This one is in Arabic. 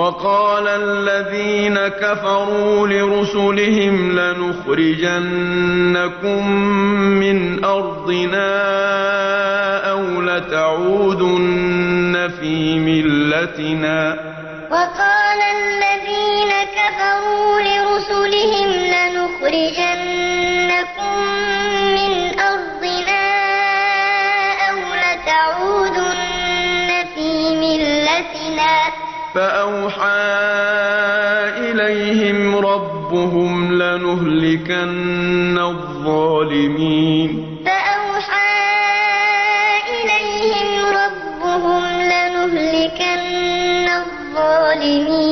وقال الذين كفروا لرسلهم لنخرجنكم من أرضنا أو لتعودن في ملتنا. وقال الذين كفروا لرسلهم لنخرجنكم من أرضنا أو لتعودن في ملتنا. فأوحى إليهم ربهم لنهلكن الظالمين. فأوحى إليهم ربهم لنهلكن الظالمين.